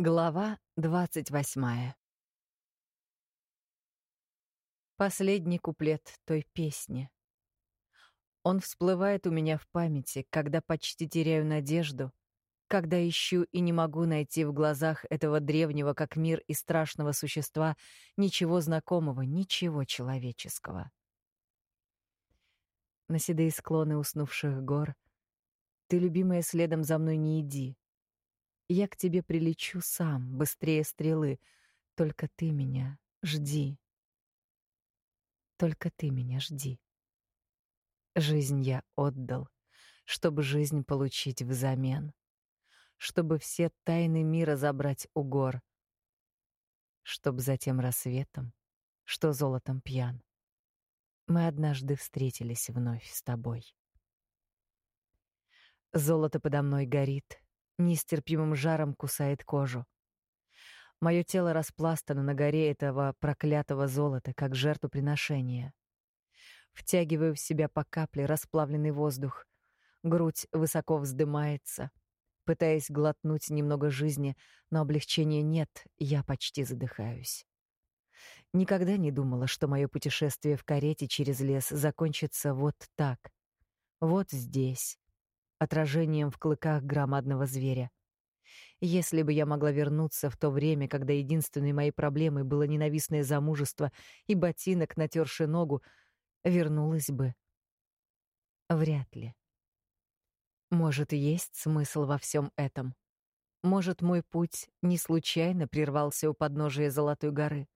Глава двадцать восьмая. Последний куплет той песни. Он всплывает у меня в памяти, когда почти теряю надежду, когда ищу и не могу найти в глазах этого древнего как мир и страшного существа ничего знакомого, ничего человеческого. На седые склоны уснувших гор ты, любимая, следом за мной не иди — я к тебе прилечу сам, быстрее стрелы. Только ты меня жди. Только ты меня жди. Жизнь я отдал, чтобы жизнь получить взамен. Чтобы все тайны мира забрать у гор. Чтоб затем рассветом, что золотом пьян, мы однажды встретились вновь с тобой. Золото подо мной горит — нестерпимым жаром кусает кожу. Мое тело распластано на горе этого проклятого золота, как жертвоприношение. Втягиваю в себя по капле расплавленный воздух. Грудь высоко вздымается. Пытаясь глотнуть немного жизни, но облегчения нет, я почти задыхаюсь. Никогда не думала, что мое путешествие в карете через лес закончится вот так. Вот здесь, отражением в клыках громадного зверя. Если бы я могла вернуться в то время, когда единственной моей проблемой было ненавистное замужество и ботинок, натерший ногу, вернулась бы. Вряд ли. Может, есть смысл во всем этом. Может, мой путь не случайно прервался у подножия Золотой горы.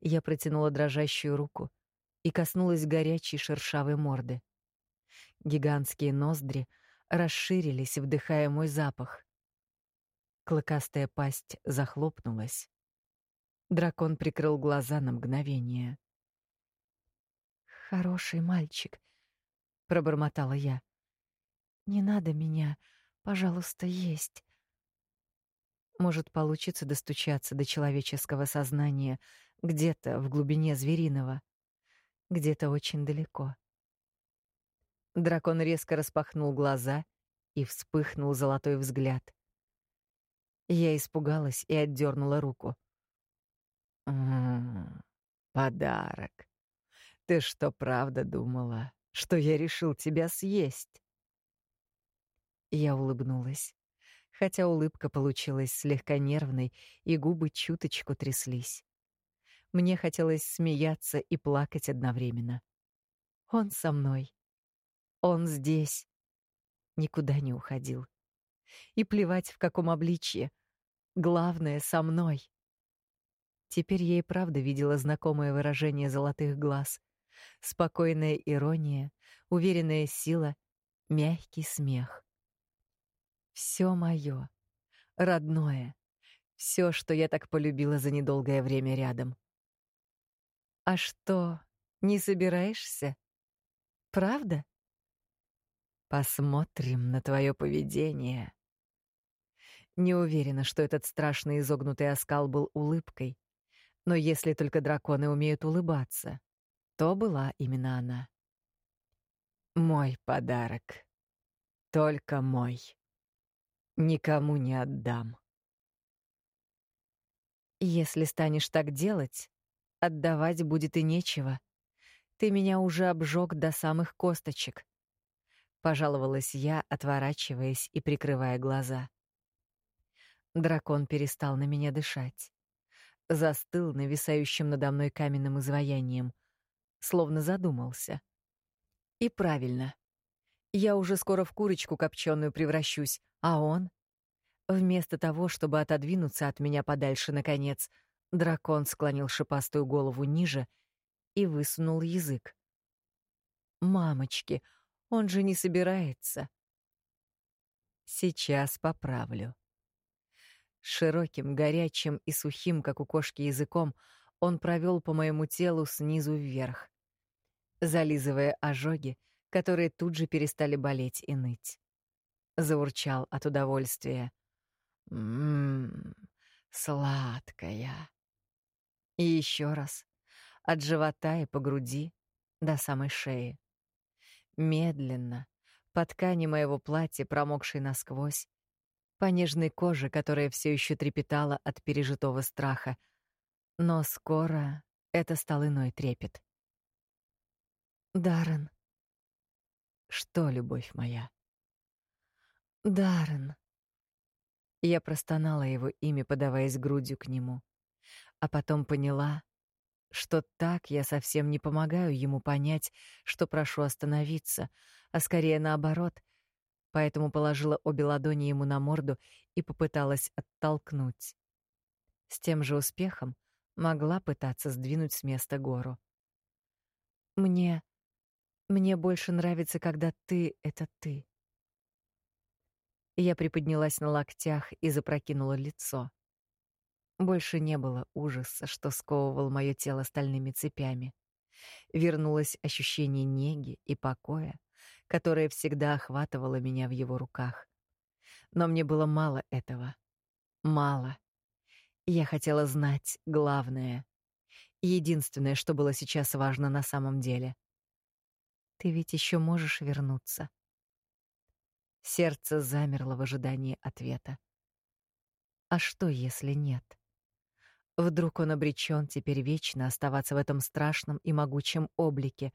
Я протянула дрожащую руку и коснулась горячей шершавой морды. Гигантские ноздри расширились, вдыхая мой запах. Клыкастая пасть захлопнулась. Дракон прикрыл глаза на мгновение. «Хороший мальчик», — пробормотала я. «Не надо меня, пожалуйста, есть». Может, получится достучаться до человеческого сознания где-то в глубине звериного, где-то очень далеко. Дракон резко распахнул глаза и вспыхнул золотой взгляд. Я испугалась и отдернула руку. «М-м, подарок. Ты что, правда думала, что я решил тебя съесть?» Я улыбнулась, хотя улыбка получилась слегка нервной, и губы чуточку тряслись. Мне хотелось смеяться и плакать одновременно. Он со мной. Он здесь. Никуда не уходил. И плевать, в каком обличье. Главное, со мной. Теперь я и правда видела знакомое выражение золотых глаз. Спокойная ирония, уверенная сила, мягкий смех. Все мое, родное, все, что я так полюбила за недолгое время рядом. А что, не собираешься? Правда? Посмотрим на твое поведение. Не уверена, что этот страшный изогнутый оскал был улыбкой, но если только драконы умеют улыбаться, то была именно она. Мой подарок. Только мой. Никому не отдам. Если станешь так делать, отдавать будет и нечего. Ты меня уже обжег до самых косточек пожаловалась я, отворачиваясь и прикрывая глаза. Дракон перестал на меня дышать. Застыл нависающим надо мной каменным изваянием, словно задумался. И правильно. Я уже скоро в курочку копченую превращусь, а он вместо того, чтобы отодвинуться от меня подальше наконец, дракон склонил шипастую голову ниже и высунул язык. Мамочки, он же не собирается. Сейчас поправлю. Широким, горячим и сухим, как у кошки, языком он провел по моему телу снизу вверх, зализывая ожоги, которые тут же перестали болеть и ныть. Заурчал от удовольствия. Ммм, сладкая. И еще раз, от живота и по груди до самой шеи. Медленно, по ткани моего платья, промокшей насквозь, по нежной коже, которая все еще трепетала от пережитого страха. Но скоро это стал иной трепет. Даррен. Что, любовь моя? Даррен. Я простонала его имя, подаваясь грудью к нему, а потом поняла, что так я совсем не помогаю ему понять, что прошу остановиться, а скорее наоборот, поэтому положила обе ладони ему на морду и попыталась оттолкнуть. С тем же успехом могла пытаться сдвинуть с места гору. Мне мне больше нравится, когда ты это ты. Я приподнялась на локтях и запрокинула лицо. Больше не было ужаса, что сковывал мое тело стальными цепями. Вернулось ощущение неги и покоя, которое всегда охватывало меня в его руках. Но мне было мало этого. Мало. Я хотела знать главное. Единственное, что было сейчас важно на самом деле. Ты ведь еще можешь вернуться. Сердце замерло в ожидании ответа. А что, если нет? Вдруг он обречен теперь вечно оставаться в этом страшном и могучем облике.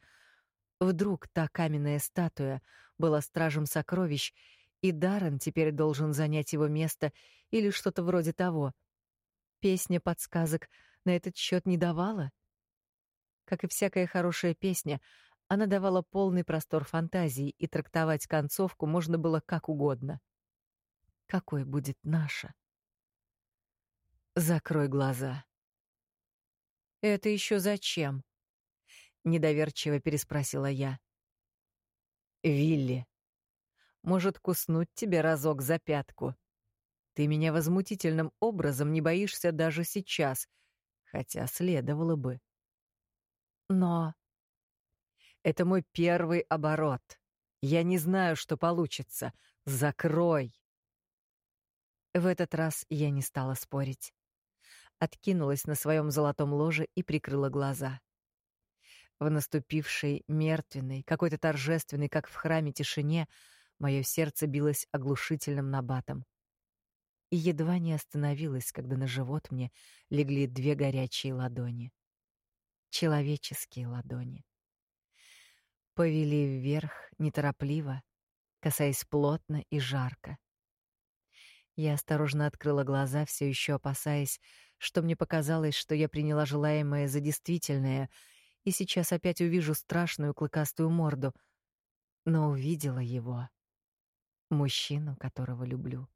Вдруг та каменная статуя была стражем сокровищ, и Даррен теперь должен занять его место или что-то вроде того. Песня подсказок на этот счет не давала. Как и всякая хорошая песня, она давала полный простор фантазии, и трактовать концовку можно было как угодно. Какой будет наша? Закрой глаза. Это еще зачем? недоверчиво переспросила я. Вилли, может куснуть тебе разок за пятку. Ты меня возмутительным образом не боишься даже сейчас, хотя следовало бы. Но это мой первый оборот. Я не знаю, что получится. Закрой. В этот раз я не стала спорить откинулась на своем золотом ложе и прикрыла глаза. В наступившей мертвенной, какой-то торжественной, как в храме, тишине мое сердце билось оглушительным набатом. И едва не остановилось, когда на живот мне легли две горячие ладони. Человеческие ладони. Повели вверх, неторопливо, касаясь плотно и жарко. Я осторожно открыла глаза, все еще опасаясь, что мне показалось, что я приняла желаемое за действительное, и сейчас опять увижу страшную клыкастую морду. Но увидела его. Мужчину, которого люблю.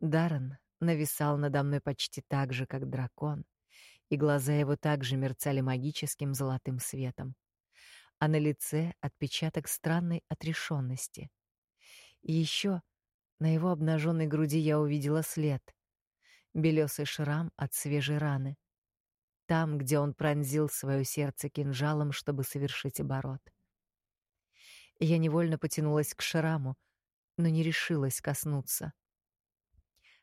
Даррен нависал надо мной почти так же, как дракон, и глаза его также мерцали магическим золотым светом. А на лице отпечаток странной отрешенности. И еще на его обнаженной груди я увидела след — белесый шрам от свежей раны. Там, где он пронзил свое сердце кинжалом, чтобы совершить оборот. Я невольно потянулась к шраму, но не решилась коснуться.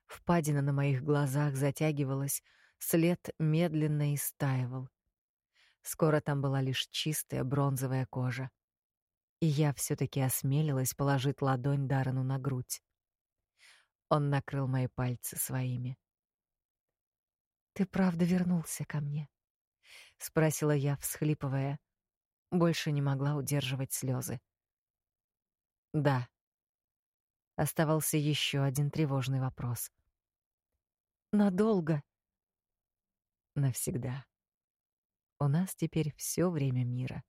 Впадина на моих глазах затягивалась, след медленно истаивал. Скоро там была лишь чистая бронзовая кожа. И я все таки осмелилась положить ладонь Дарану на грудь. Он накрыл мои пальцы своими. Ты правда вернулся ко мне? спросила я, всхлипывая. Больше не могла удерживать слезы. Да. Оставался еще один тревожный вопрос. Надолго? Навсегда. У нас теперь все время мира.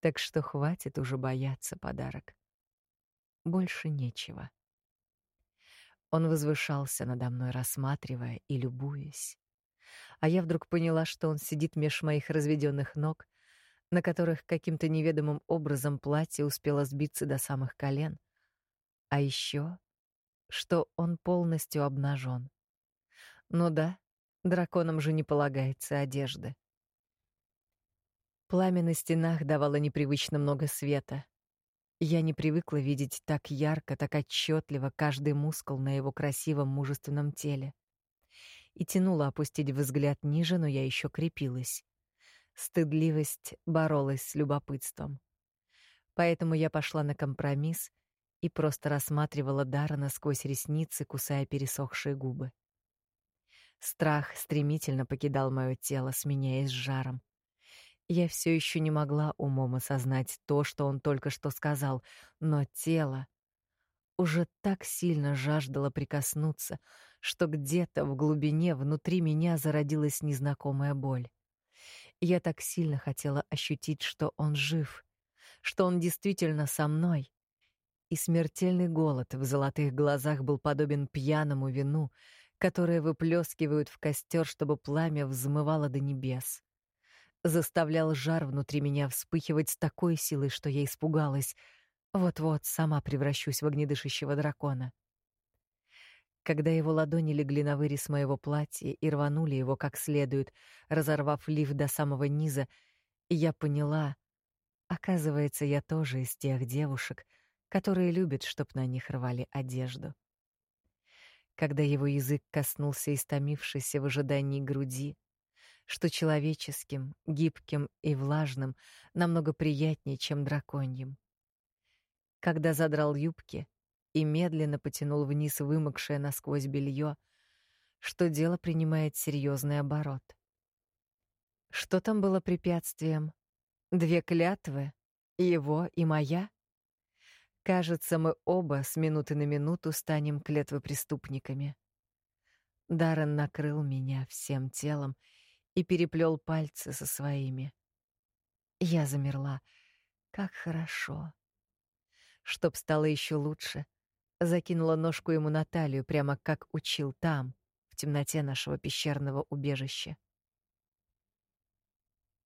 Так что хватит уже бояться подарок. Больше нечего. Он возвышался надо мной, рассматривая и любуясь а я вдруг поняла, что он сидит меж моих разведённых ног, на которых каким-то неведомым образом платье успело сбиться до самых колен, а ещё, что он полностью обнажён. Ну да, драконам же не полагается одежды. Пламя на стенах давало непривычно много света. Я не привыкла видеть так ярко, так отчётливо каждый мускул на его красивом мужественном теле и тянула опустить взгляд ниже, но я еще крепилась. Стыдливость боролась с любопытством. Поэтому я пошла на компромисс и просто рассматривала Дарана сквозь ресницы, кусая пересохшие губы. Страх стремительно покидал мое тело, сменяясь жаром. Я все еще не могла умом осознать то, что он только что сказал, но тело уже так сильно жаждало прикоснуться, что где-то в глубине внутри меня зародилась незнакомая боль. Я так сильно хотела ощутить, что он жив, что он действительно со мной. И смертельный голод в золотых глазах был подобен пьяному вину, которое выплескивают в костер, чтобы пламя взмывало до небес. Заставлял жар внутри меня вспыхивать с такой силой, что я испугалась. Вот-вот сама превращусь в огнедышащего дракона. Когда его ладони легли на вырез моего платья и рванули его как следует, разорвав лиф до самого низа, я поняла, оказывается, я тоже из тех девушек, которые любят, чтоб на них рвали одежду. Когда его язык коснулся истомившейся в ожидании груди, что человеческим, гибким и влажным намного приятнее, чем драконьим. Когда задрал юбки, и медленно потянул вниз вымокшее насквозь белье, что дело принимает серьезный оборот. Что там было препятствием? Две клятвы? Его и моя? Кажется, мы оба с минуты на минуту станем клятвопреступниками. Даррен накрыл меня всем телом и переплел пальцы со своими. Я замерла. Как хорошо. Чтоб стало еще лучше — закинула ножку ему на талию, прямо как учил там, в темноте нашего пещерного убежища.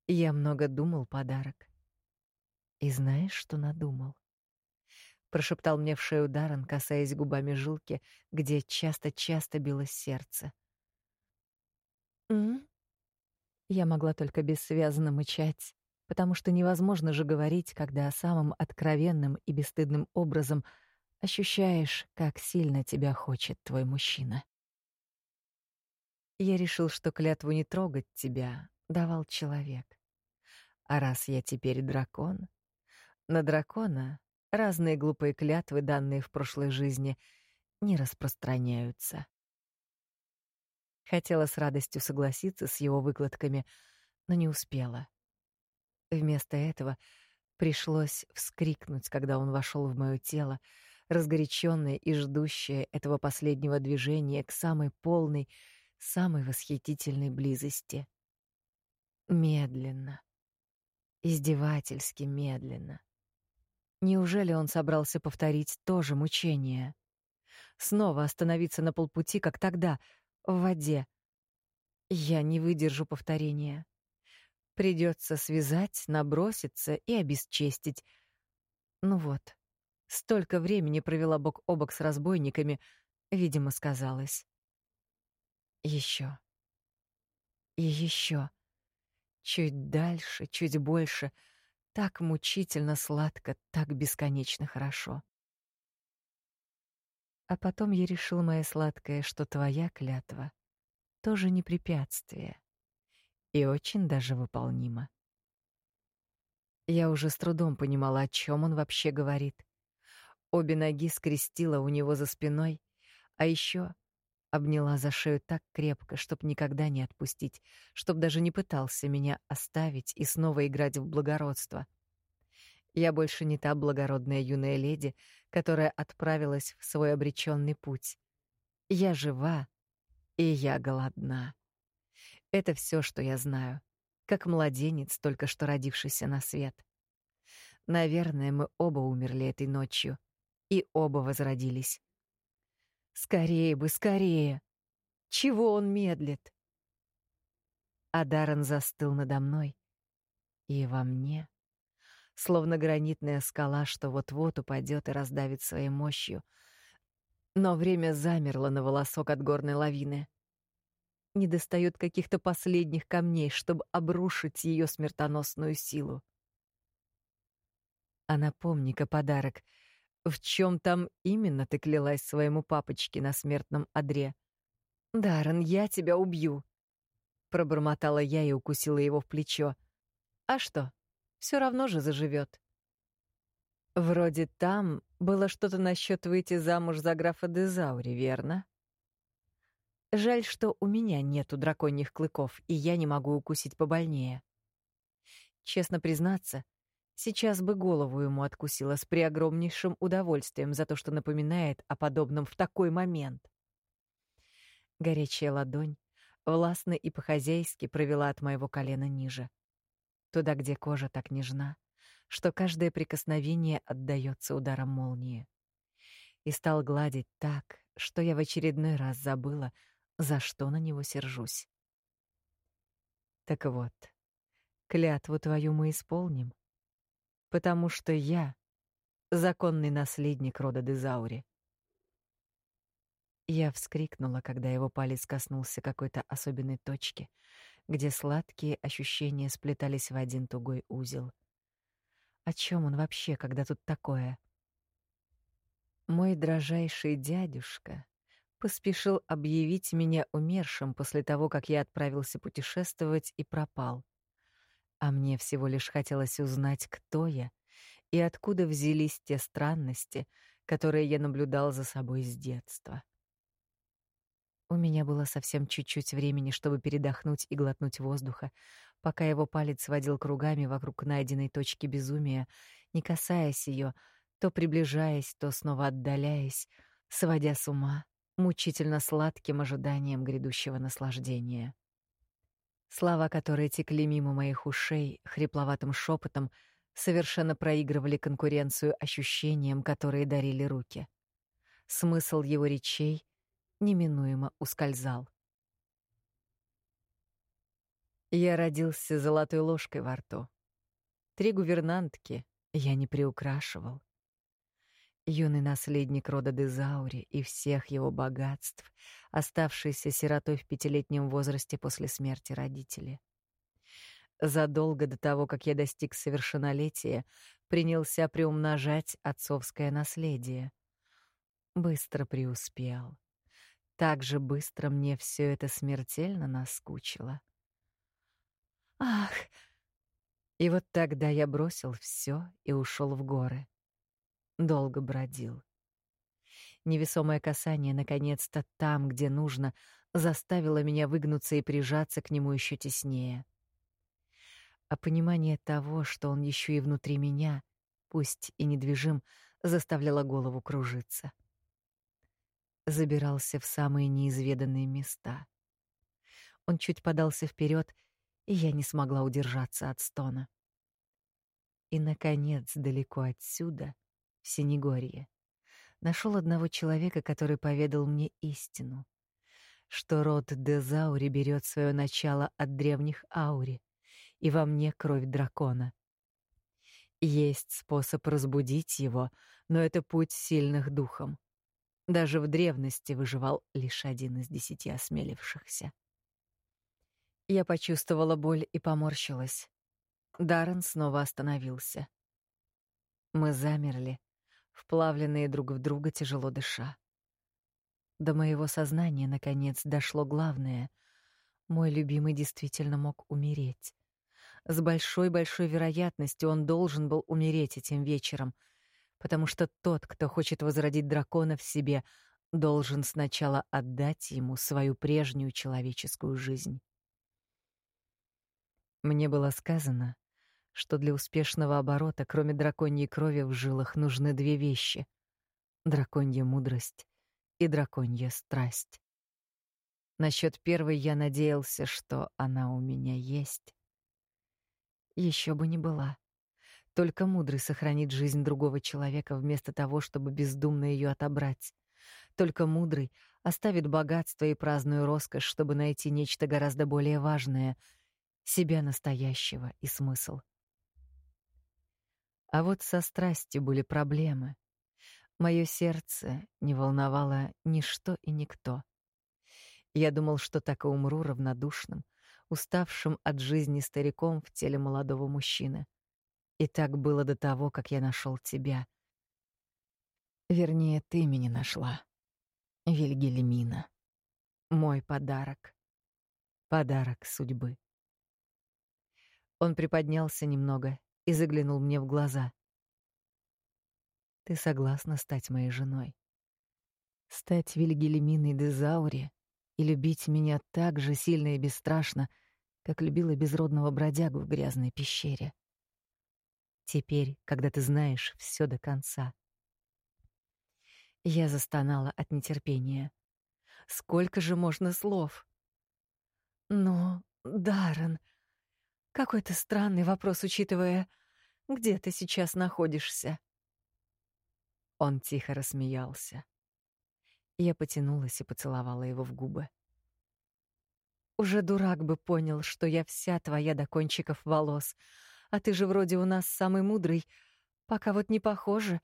Я много думал подарок. И знаешь, что надумал? Прошептал мне в шею Даррен, касаясь губами жилки, где часто-часто билось сердце. «М?», Я могла только бессвязно мычать, потому что невозможно же говорить, когда самым откровенным и бесстыдным образом — ощущаешь, как сильно тебя хочет твой мужчина. Я решил, что клятву не трогать тебя давал человек. А раз я теперь дракон, на дракона разные глупые клятвы, данные в прошлой жизни, не распространяются. Хотела с радостью согласиться с его выкладками, но не успела. Вместо этого пришлось вскрикнуть, когда он вошел в моё тело, разгоряченная и ждущая этого последнего движения к самой полной, самой восхитительной близости. Медленно, издевательски медленно. Неужели он собрался повторить то же мучение? Снова остановиться на полпути, как тогда, в воде. Я не выдержу повторения. Придется связать, наброситься и обесчестить. Ну вот, Столько времени провела бок о бок с разбойниками, видимо, сказалось. Еще. И еще. Чуть дальше, чуть больше. Так мучительно сладко, так бесконечно хорошо. А потом я решил, моя сладкая, что твоя клятва тоже не препятствие и очень даже выполнима. Я уже с трудом понимала, о чем он вообще говорит. Обе ноги скрестила у него за спиной, а еще обняла за шею так крепко, чтоб никогда не отпустить, чтоб даже не пытался меня оставить и снова играть в благородство. Я больше не та благородная юная леди, которая отправилась в свой обреченный путь. Я жива, и я голодна. Это все, что я знаю, как младенец, только что родившийся на свет. Наверное, мы оба умерли этой ночью — и оба возродились. Скорее бы, скорее. Чего он медлит? А Даррен застыл надо мной и во мне, словно гранитная скала, что вот-вот упадет и раздавит своей мощью. Но время замерло на волосок от горной лавины. Не достает каких-то последних камней, чтобы обрушить ее смертоносную силу. А напомни-ка подарок — в чем там именно ты клялась своему папочке на смертном одре? Даррен, я тебя убью, пробормотала я и укусила его в плечо. А что? Все равно же заживет. Вроде там было что-то насчет выйти замуж за графа Дезаури, верно? Жаль, что у меня нету драконьих клыков, и я не могу укусить побольнее. Честно признаться, сейчас бы голову ему откусила с преогромнейшим удовольствием за то, что напоминает о подобном в такой момент. Горячая ладонь властно и по-хозяйски провела от моего колена ниже. Туда, где кожа так нежна, что каждое прикосновение отдаётся ударом молнии. И стал гладить так, что я в очередной раз забыла, за что на него сержусь. Так вот, клятву твою мы исполним, потому что я — законный наследник рода Дезаури. Я вскрикнула, когда его палец коснулся какой-то особенной точки, где сладкие ощущения сплетались в один тугой узел. О чем он вообще, когда тут такое? Мой дрожайший дядюшка поспешил объявить меня умершим после того, как я отправился путешествовать и пропал. А мне всего лишь хотелось узнать, кто я и откуда взялись те странности, которые я наблюдал за собой с детства. У меня было совсем чуть-чуть времени, чтобы передохнуть и глотнуть воздуха, пока его палец водил кругами вокруг найденной точки безумия, не касаясь ее, то приближаясь, то снова отдаляясь, сводя с ума, мучительно сладким ожиданием грядущего наслаждения. Слова, которые текли мимо моих ушей хрипловатым шепотом, совершенно проигрывали конкуренцию ощущениям, которые дарили руки. Смысл его речей неминуемо ускользал. Я родился золотой ложкой во рту. Три гувернантки я не приукрашивал. Юный наследник рода Дезаури и всех его богатств, оставшийся сиротой в пятилетнем возрасте после смерти родителей. Задолго до того, как я достиг совершеннолетия, принялся приумножать отцовское наследие. Быстро преуспел. Так же быстро мне все это смертельно наскучило. Ах! И вот тогда я бросил все и ушел в горы. Долго бродил. Невесомое касание, наконец-то там, где нужно, заставило меня выгнуться и прижаться к нему еще теснее. А понимание того, что он еще и внутри меня, пусть и недвижим, заставляло голову кружиться забирался в самые неизведанные места. Он чуть подался вперед, и я не смогла удержаться от стона. И, наконец, далеко отсюда, в Синегорье, нашел одного человека, который поведал мне истину, что род Дезаури берет свое начало от древних Аури, и во мне кровь дракона. Есть способ разбудить его, но это путь сильных духом. Даже в древности выживал лишь один из десяти осмелившихся. Я почувствовала боль и поморщилась. Даррен снова остановился. Мы замерли, вплавленные друг в друга, тяжело дыша. До моего сознания наконец дошло главное. Мой любимый действительно мог умереть. С большой-большой вероятностью он должен был умереть этим вечером — потому что тот, кто хочет возродить дракона в себе, должен сначала отдать ему свою прежнюю человеческую жизнь. Мне было сказано, что для успешного оборота, кроме драконьей крови в жилах, нужны две вещи — драконья мудрость и драконья страсть. Насчет первой я надеялся, что она у меня есть. Еще бы не была. Только мудрый сохранит жизнь другого человека вместо того, чтобы бездумно ее отобрать. Только мудрый оставит богатство и праздную роскошь, чтобы найти нечто гораздо более важное — себя настоящего и смысл. А вот со страстью были проблемы. Мое сердце не волновало ничто и никто. Я думал, что так и умру равнодушным, уставшим от жизни стариком в теле молодого мужчины. И так было до того, как я нашел тебя. Вернее, ты меня нашла. Вильгельмина. Мой подарок. Подарок судьбы. Он приподнялся немного и заглянул мне в глаза. Ты согласна стать моей женой? Стать Вильгельминой де Заури и любить меня так же сильно и бесстрашно, как любила безродного бродягу в грязной пещере. Теперь, когда ты знаешь все до конца. Я застонала от нетерпения. Сколько же можно слов? Но, Даррен, какой-то странный вопрос, учитывая, где ты сейчас находишься. Он тихо рассмеялся. Я потянулась и поцеловала его в губы. Уже дурак бы понял, что я вся твоя до кончиков волос, а ты же вроде у нас самый мудрый, пока вот не похоже.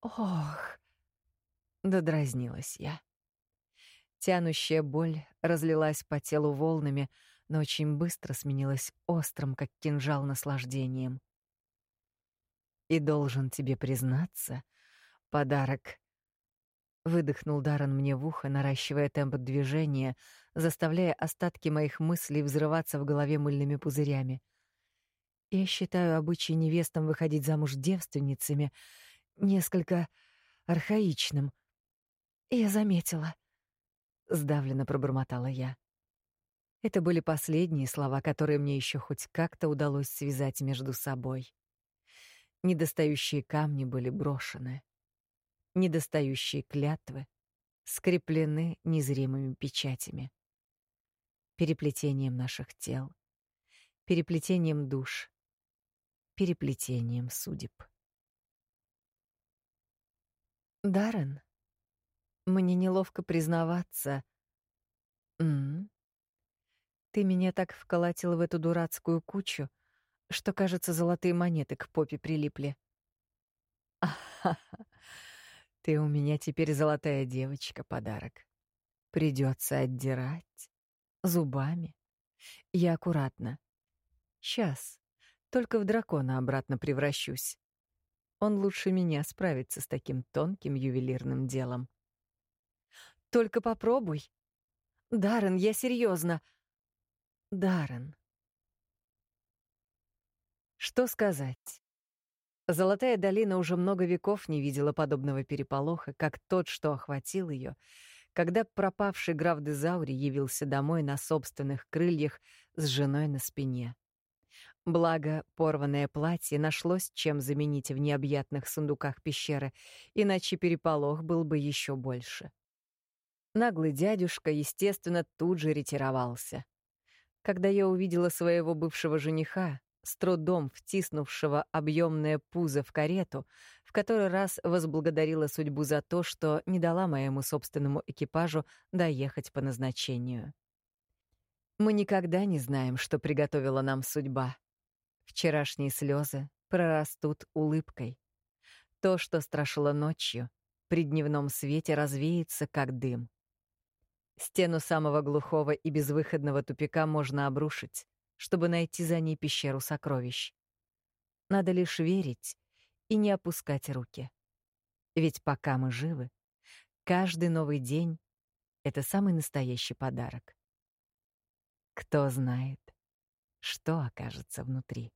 Ох, додразнилась я. Тянущая боль разлилась по телу волнами, но очень быстро сменилась острым, как кинжал, наслаждением. И должен тебе признаться, подарок Выдохнул Даррен мне в ухо, наращивая темп движения, заставляя остатки моих мыслей взрываться в голове мыльными пузырями. Я считаю обычай невестам выходить замуж девственницами несколько архаичным. Я заметила. Сдавленно пробормотала я. Это были последние слова, которые мне еще хоть как-то удалось связать между собой. Недостающие камни были брошены недостающие клятвы скреплены незримыми печатями, переплетением наших тел, переплетением душ, переплетением судеб. Даррен, мне неловко признаваться. М -м, ты меня так вколотил в эту дурацкую кучу, что, кажется, золотые монеты к попе прилипли. Ахаха. Ты у меня теперь золотая девочка, подарок. Придется отдирать зубами. Я аккуратно. Сейчас. Только в дракона обратно превращусь. Он лучше меня справится с таким тонким ювелирным делом. Только попробуй. Даррен, я серьезно. Даррен. Что сказать? Золотая долина уже много веков не видела подобного переполоха, как тот, что охватил ее, когда пропавший граф Дезаури явился домой на собственных крыльях с женой на спине. Благо, порванное платье нашлось, чем заменить в необъятных сундуках пещеры, иначе переполох был бы еще больше. Наглый дядюшка, естественно, тут же ретировался. Когда я увидела своего бывшего жениха, с трудом втиснувшего объемное пузо в карету, в который раз возблагодарила судьбу за то, что не дала моему собственному экипажу доехать по назначению. Мы никогда не знаем, что приготовила нам судьба. Вчерашние слезы прорастут улыбкой. То, что страшило ночью, при дневном свете развеется, как дым. Стену самого глухого и безвыходного тупика можно обрушить, чтобы найти за ней пещеру сокровищ. Надо лишь верить и не опускать руки. Ведь пока мы живы, каждый новый день — это самый настоящий подарок. Кто знает, что окажется внутри.